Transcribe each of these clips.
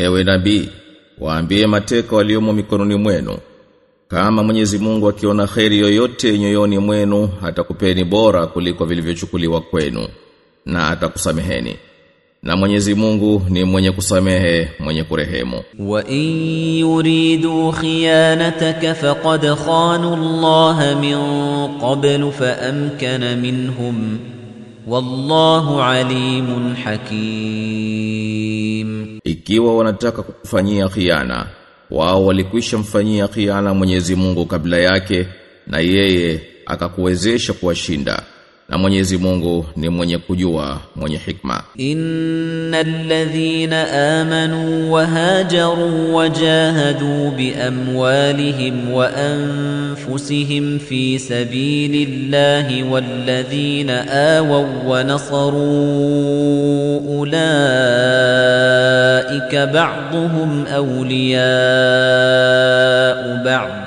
Ewe nabii, waambie mateka waliomo mikononi mwenu. Kama Mwenyezi Mungu akiona kheri yoyote nyoyoni mwenu, atakupeni bora kuliko vilivyochukuliwa kwenu na atakusameheni. Na Mwenyezi Mungu ni mwenye kusamehe, mwenye kurehemu. Wa in yuridu khiyanataka faqad khanu Allah min qablu fa amkana minhum wallahu alimun hakim ikiwa wanataka kukufanyia khiana, wao walikwisha mfanyia khiana Mwenyezi Mungu kabla yake na yeye akakuwezesha kuwashinda. Na Mwenyezi Mungu ni mwenye kujua, mwenye hikma. إن الذين آمنوا وهاجروا وجاهدوا بأموالهم وأنفسهم في سبيل الله والذين آووا ونصروا أولئك بعضهم أولياء بعض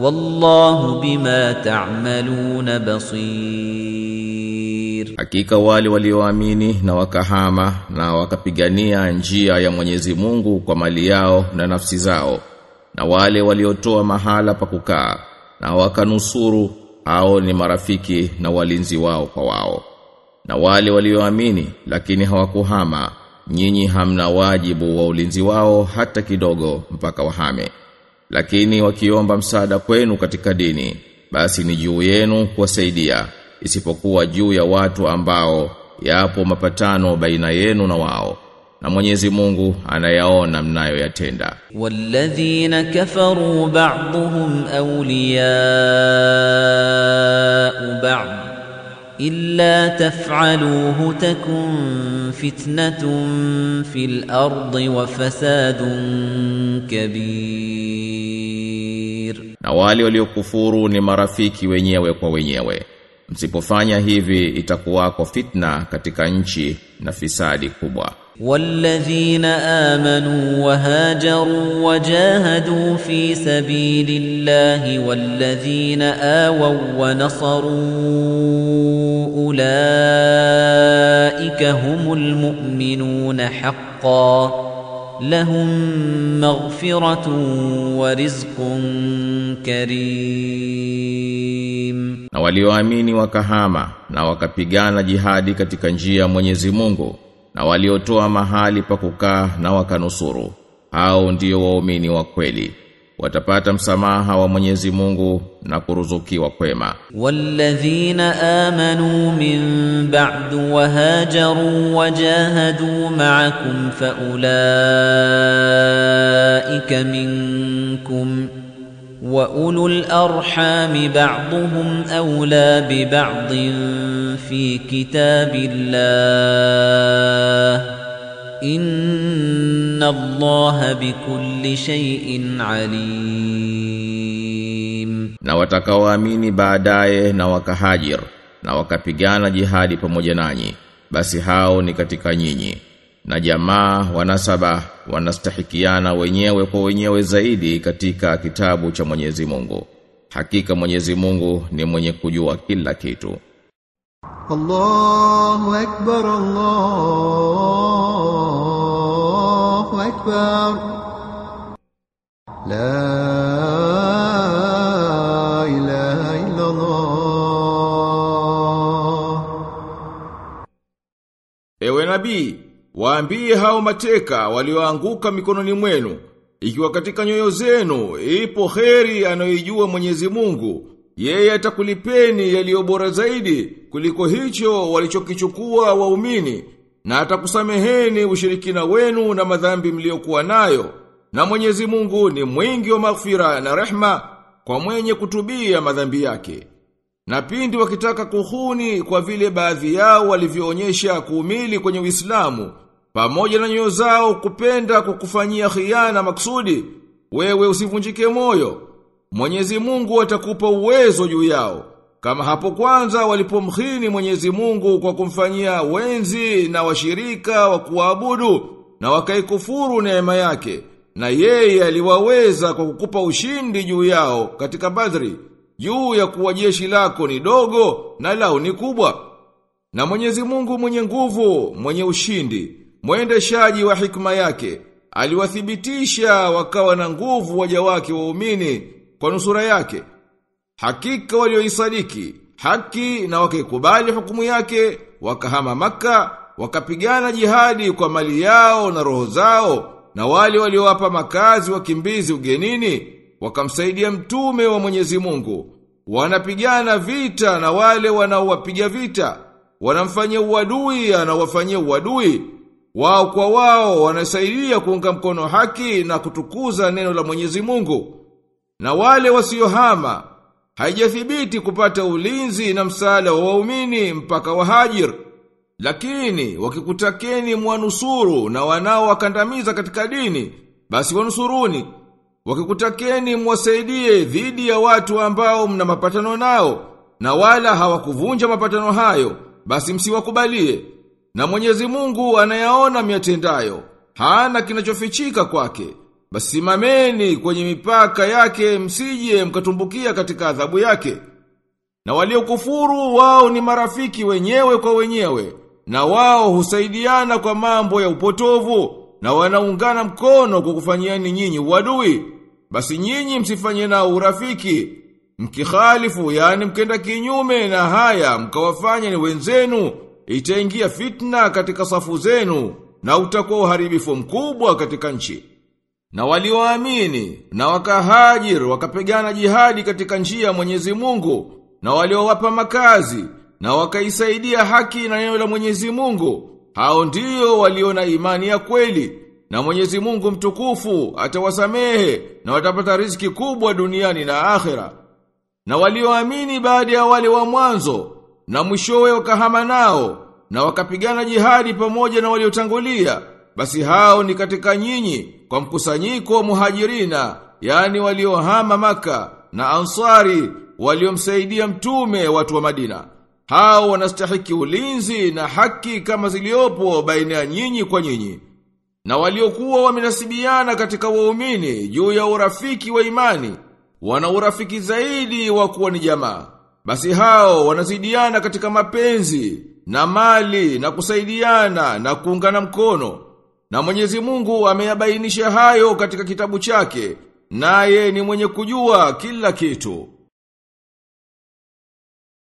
والله بما تعملون بصير hakika wale walioamini na wakahama na wakapigania njia ya Mwenyezi Mungu kwa mali yao na nafsi zao na wale waliotoa mahala pa kukaa na wakanusuru hao ni marafiki na walinzi wao kwa wao. Na wale walioamini lakini hawakuhama nyinyi hamna wajibu wa ulinzi wao hata kidogo mpaka wahame lakini wakiomba msaada kwenu katika dini basi ni juu yenu kuwasaidia isipokuwa juu ya watu ambao yapo mapatano baina yenu na wao na Mwenyezi Mungu anayaona mnayoyatenda. Walladhina kafaru ba'dhum awliya'u ba'd illa taf'aluhu takun fitnatun fil ardi wa fasadun kabir na wale waliokufuru ni marafiki wenyewe kwa wenyewe msipofanya hivi itakuwako fitna katika nchi na fisadi kubwa والذين آمنوا وهاجروا وجاهدوا في سبيل الله والذين آووا ونصروا أولئك هم المؤمنون حقا لهم مغفرة ورزق كريم na walioamini wakahama na wakapigana jihadi katika njia ya Mwenyezi Mungu na waliotoa mahali pa kukaa na wakanusuru hao ndio waumini wa kweli watapata msamaha wa Mwenyezi Mungu na kuruzukiwa kwema والذين آمنوا من بعد وهاجروا وجاهدوا معكم فأولئك منكم وأولو الأرحام بعضهم أولى ببعض في كتاب الله إن الله بكل شيء عليم na watakaoamini baadaye na wakahajir na wakapigana jihadi pamoja nanyi basi hao ni katika nyinyi na jamaa wanasaba wanastahikiana wenyewe kwa wenyewe zaidi katika kitabu cha Mwenyezi Mungu hakika Mwenyezi Mungu ni mwenye kujua kila kitu الله أكبر الله أكبر لا إله إلا الله Ewe nabii, waambie hao mateka walioanguka mikononi mwenu, ikiwa katika nyoyo zenu ipo kheri anayoijua Mwenyezi Mungu, yeye atakulipeni yaliyo bora zaidi kuliko hicho walichokichukua waumini na atakusameheni ushirikina wenu na madhambi mliokuwa nayo. Na Mwenyezi Mungu ni mwingi wa maghfira na rehma kwa mwenye kutubia madhambi yake. Na pindi wakitaka kuhuni kwa vile baadhi yao walivyoonyesha kuumili kwenye Uislamu, pamoja na nyoyo zao kupenda kukufanyia khiana maksudi, wewe usivunjike moyo. Mwenyezi Mungu atakupa uwezo juu yao. Kama hapo kwanza walipomkhini Mwenyezi Mungu kwa kumfanyia wenzi na washirika wa kuabudu na wakaikufuru neema yake. Na yeye aliwaweza kwa kukupa ushindi juu yao katika Badri, juu ya kuwa jeshi lako ni dogo na lao ni kubwa. Na Mwenyezi Mungu mwenye nguvu, mwenye ushindi, mwendeshaji wa hikma yake, aliwathibitisha wakawa na nguvu waja wake waumini kwa nusura yake. Hakika walioisadiki haki na wakaikubali hukumu yake, wakahama maka, wakapigana jihadi kwa mali yao na roho zao, na wale waliowapa makazi wakimbizi ugenini, wakamsaidia mtume wa Mwenyezi Mungu. Wanapigana vita na wale wanaowapiga vita, wanamfanyia uadui anawafanyia uadui. Wao kwa wao wanasaidia kuunga mkono haki na kutukuza neno la Mwenyezi Mungu. Na wale wasiohama haijathibiti kupata ulinzi na msaada wa waumini mpaka wahajir. Lakini wakikutakeni mwanusuru na wanao wakandamiza katika dini, basi wanusuruni. Wakikutakeni mwasaidie dhidi ya watu ambao mna mapatano nao, na wala hawakuvunja mapatano hayo, basi msiwakubalie. Na Mwenyezi Mungu anayaona miatendayo, hana kinachofichika kwake. Basi simameni kwenye mipaka yake msije mkatumbukia katika adhabu yake. Na waliokufuru wao ni marafiki wenyewe kwa wenyewe, na wao husaidiana kwa mambo ya upotovu, na wanaungana mkono kwa kufanyiani nyinyi uadui. Basi nyinyi msifanye nao urafiki. mkihalifu, yani mkenda kinyume na haya, mkawafanya ni wenzenu, itaingia fitna katika safu zenu, na utakuwa uharibifu mkubwa katika nchi. Na walioamini na wakahajir wakapigana jihadi katika njia ya Mwenyezi Mungu na waliowapa makazi na wakaisaidia haki na neno la Mwenyezi Mungu hao ndio waliona imani ya kweli. Na Mwenyezi Mungu mtukufu atawasamehe na watapata riziki kubwa duniani na akhera. Na walioamini baada ya wale wa mwanzo na mwishowe wakahama nao na wakapigana jihadi pamoja na waliotangulia basi hao ni katika nyinyi kwa mkusanyiko muhajirina, yani waliohama maka na ansari waliomsaidia mtume watu wa Madina. Hao wanastahiki ulinzi na haki kama ziliopo baina ya nyinyi kwa nyinyi. Na waliokuwa wamenasibiana katika waumini juu ya urafiki wa imani, wana urafiki zaidi wa kuwa ni jamaa. Basi hao wanazidiana katika mapenzi na mali na kusaidiana na kuungana mkono. Na Mwenyezi Mungu ameyabainisha hayo katika kitabu chake, naye ni mwenye kujua kila kitu.